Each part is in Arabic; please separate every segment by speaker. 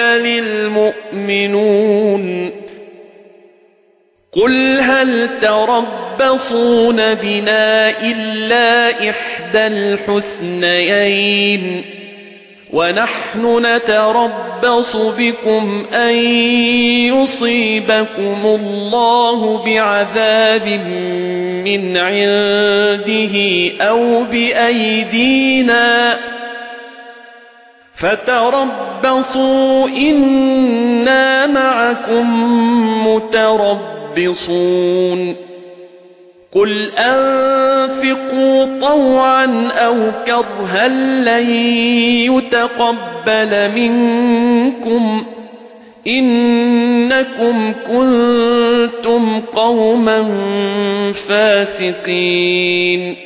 Speaker 1: الْمُؤْمِنُونَ قُلْ هَلْ تَرَبَّصُونَ بِنَا إِلَّا إِحْدَى الْحُسْنَيَيْنِ؟ وَنَحْنُ نَتَرَبَّصُ بِكُمْ أَن يُصِيبَكُمُ اللَّهُ بِعَذَابٍ مِّنْ عِندِهِ أَوْ بِأَيْدِينَا. فَتَرَبَّصُوا إِنَّا مَعَكُمْ مُتَرَبِّصُونَ. قُلْ أَنفِقُوا طَوْعًا أَوْ كَرْهًا لَّن يُتَقَبَّلَ مِنكُمْ إِنَّكُمْ كُنتُمْ قَوْمًا فَاسِقِينَ.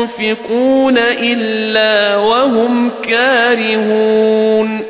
Speaker 1: يُنفِقُونَ إِلَّا وَهُمْ كَارِهُونَ